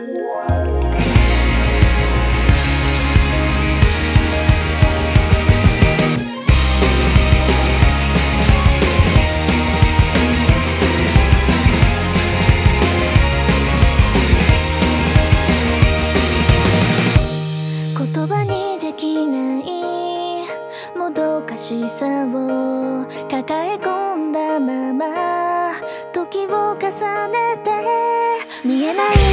言葉にできない。もどかしさを抱え込んだまま。時を重ねて。見えない。